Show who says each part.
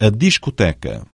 Speaker 1: a discoteca.